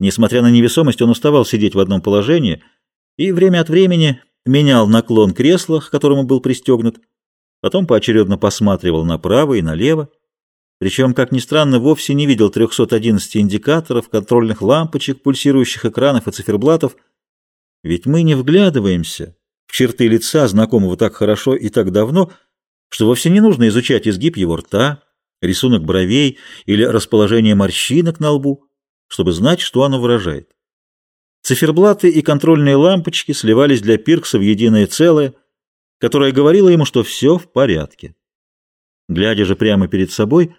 Несмотря на невесомость, он уставал сидеть в одном положении и время от времени менял наклон кресла, к которому был пристегнут, потом поочередно посматривал направо и налево, причем, как ни странно, вовсе не видел 311 индикаторов, контрольных лампочек, пульсирующих экранов и циферблатов, ведь мы не вглядываемся в черты лица, знакомого так хорошо и так давно, что вовсе не нужно изучать изгиб его рта, рисунок бровей или расположение морщинок на лбу, чтобы знать, что оно выражает. Циферблаты и контрольные лампочки сливались для Пиркса в единое целое, которое говорило ему, что все в порядке. Глядя же прямо перед собой,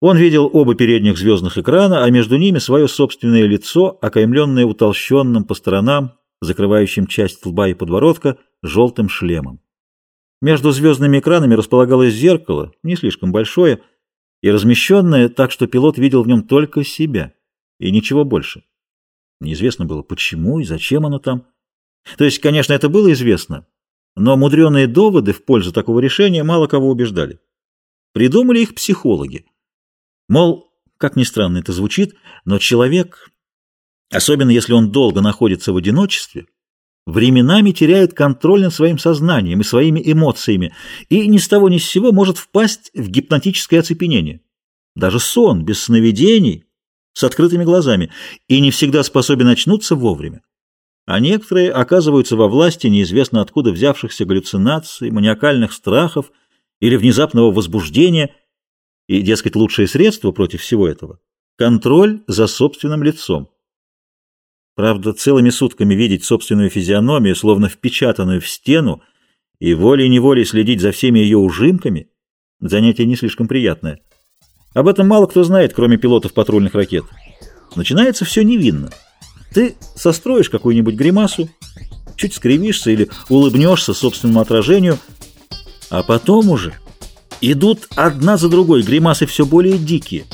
он видел оба передних звездных экрана, а между ними свое собственное лицо, окаймленное утолщенным по сторонам, закрывающим часть лба и подбородка, желтым шлемом. Между звездными экранами располагалось зеркало, не слишком большое, и размещенное так, что пилот видел в нем только себя, и ничего больше. Неизвестно было, почему и зачем оно там. То есть, конечно, это было известно, но мудреные доводы в пользу такого решения мало кого убеждали. Придумали их психологи. Мол, как ни странно это звучит, но человек, особенно если он долго находится в одиночестве, временами теряет контроль над своим сознанием и своими эмоциями и ни с того ни с сего может впасть в гипнотическое оцепенение. Даже сон, без сновидений, с открытыми глазами, и не всегда способен очнуться вовремя. А некоторые оказываются во власти неизвестно откуда взявшихся галлюцинаций, маниакальных страхов или внезапного возбуждения, и, дескать, лучшее средство против всего этого – контроль за собственным лицом. Правда, целыми сутками видеть собственную физиономию, словно впечатанную в стену, и волей-неволей следить за всеми ее ужимками – занятие не слишком приятное. Об этом мало кто знает, кроме пилотов патрульных ракет. Начинается все невинно. Ты состроишь какую-нибудь гримасу, чуть скривишься или улыбнешься собственному отражению, а потом уже идут одна за другой гримасы все более дикие.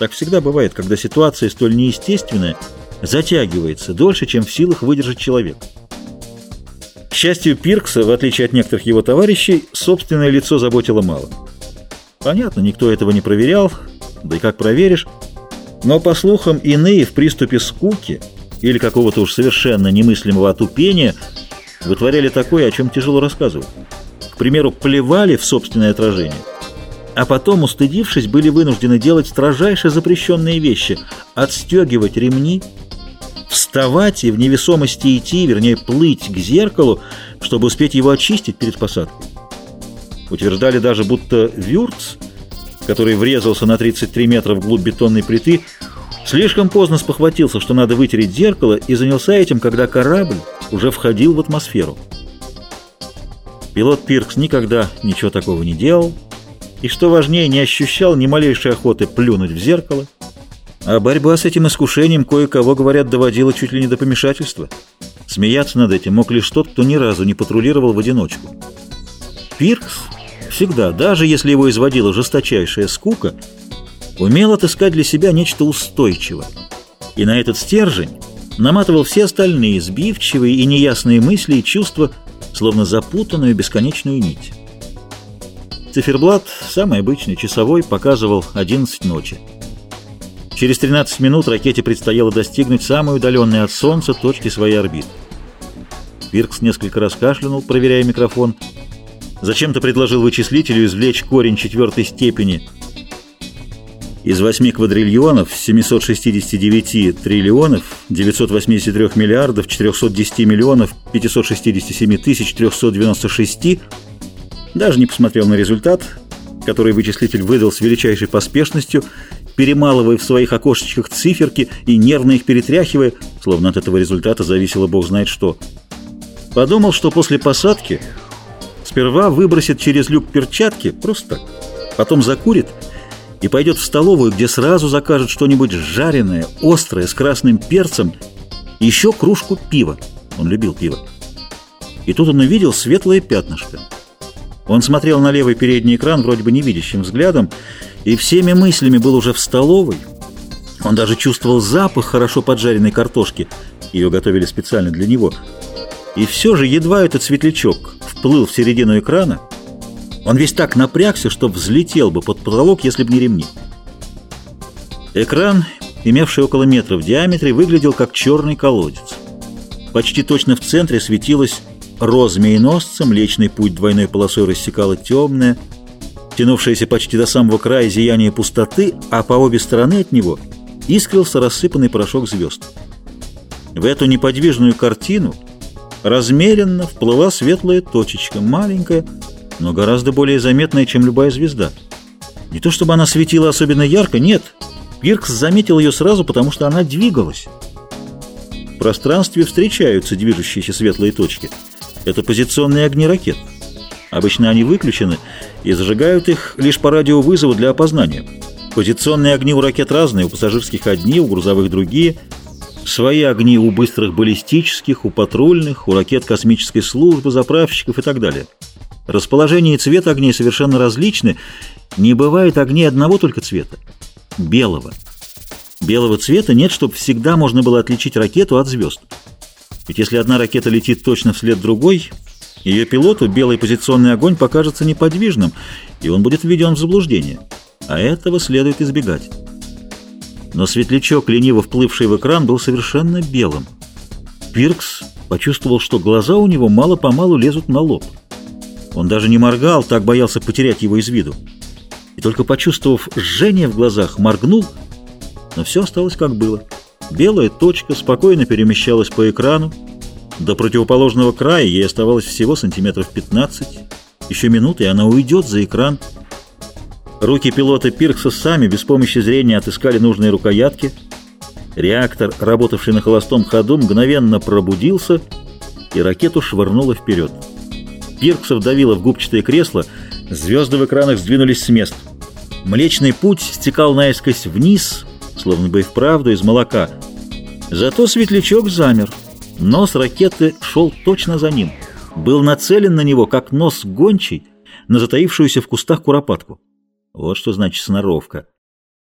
Так всегда бывает, когда ситуация столь неестественная – затягивается дольше, чем в силах выдержать человек. К счастью, Пиркса, в отличие от некоторых его товарищей, собственное лицо заботило мало. Понятно, никто этого не проверял, да и как проверишь, но, по слухам, иные в приступе скуки или какого-то уж совершенно немыслимого отупения вытворяли такое, о чем тяжело рассказывать. К примеру, плевали в собственное отражение – а потом, устыдившись, были вынуждены делать строжайше запрещенные вещи – отстегивать ремни, вставать и в невесомости идти, вернее, плыть к зеркалу, чтобы успеть его очистить перед посадкой. Утверждали даже, будто Вюрц, который врезался на 33 метра вглубь бетонной плиты, слишком поздно спохватился, что надо вытереть зеркало, и занялся этим, когда корабль уже входил в атмосферу. Пилот Пиркс никогда ничего такого не делал, и, что важнее, не ощущал ни малейшей охоты плюнуть в зеркало, а борьба с этим искушением кое-кого, говорят, доводила чуть ли не до помешательства. Смеяться над этим мог лишь тот, кто ни разу не патрулировал в одиночку. Пиркс всегда, даже если его изводила жесточайшая скука, умел отыскать для себя нечто устойчивое. И на этот стержень наматывал все остальные сбивчивые и неясные мысли и чувства, словно запутанную бесконечную нить. Циферблат, самый обычный, часовой, показывал 11 ночи. Через 13 минут ракете предстояло достигнуть самой удаленной от Солнца точки своей орбиты. Пиркс несколько раз кашлянул, проверяя микрофон. Зачем-то предложил вычислителю извлечь корень четвертой степени из 8 квадриллионов, 769 триллионов, 983 миллиардов, 410 миллионов, 567 тысяч 396 даже не посмотрел на результат, который вычислитель выдал с величайшей поспешностью, перемалывая в своих окошечках циферки и нервно их перетряхивая, словно от этого результата зависело бог знает что. Подумал, что после посадки сперва выбросит через люк перчатки, просто так, потом закурит и пойдет в столовую, где сразу закажет что-нибудь жареное, острое, с красным перцем, еще кружку пива. Он любил пиво. И тут он увидел светлое пятнышко. Он смотрел на левый передний экран вроде бы невидящим взглядом и всеми мыслями был уже в столовой. Он даже чувствовал запах хорошо поджаренной картошки. Ее готовили специально для него. И все же, едва этот светлячок вплыл в середину экрана, он весь так напрягся, что взлетел бы под потолок, если бы не ремни. Экран имевший около метра в диаметре, выглядел как черный колодец. Почти точно в центре светилась роз змееносца, млечный путь двойной полосой рассекала темное, тянувшееся почти до самого края зияние пустоты, а по обе стороны от него искрился рассыпанный порошок звезд. В эту неподвижную картину размеренно вплыла светлая точечка, маленькая, но гораздо более заметная, чем любая звезда. Не то чтобы она светила особенно ярко, нет. Пиркс заметил ее сразу, потому что она двигалась. В пространстве встречаются движущиеся светлые точки. Это позиционные огни ракет. Обычно они выключены и зажигают их лишь по радиовызову для опознания. Позиционные огни у ракет разные, у пассажирских одни, у грузовых другие. Свои огни у быстрых баллистических, у патрульных, у ракет космической службы, заправщиков и так далее. Расположение и цвет огней совершенно различны. Не бывает огней одного только цвета – белого. Белого цвета нет, чтобы всегда можно было отличить ракету от звезд. Ведь если одна ракета летит точно вслед другой, ее пилоту белый позиционный огонь покажется неподвижным, и он будет введен в заблуждение. А этого следует избегать. Но светлячок, лениво вплывший в экран, был совершенно белым. Пиркс почувствовал, что глаза у него мало-помалу лезут на лоб. Он даже не моргал, так боялся потерять его из виду. И только почувствовав жжение в глазах, моргнул, но все осталось как было. Белая точка спокойно перемещалась по экрану. До противоположного края ей оставалось всего сантиметров 15. Еще минуты, и она уйдет за экран. Руки пилота Пиркса сами без помощи зрения отыскали нужные рукоятки. Реактор, работавший на холостом ходу, мгновенно пробудился, и ракету швырнуло вперед. Пиркса вдавило в губчатое кресло, звезды в экранах сдвинулись с мест. Млечный путь стекал наискось вниз, словно бы и вправду из молока. Зато светлячок замер. Нос ракеты шел точно за ним. Был нацелен на него, как нос гончий, на затаившуюся в кустах куропатку. Вот что значит сноровка.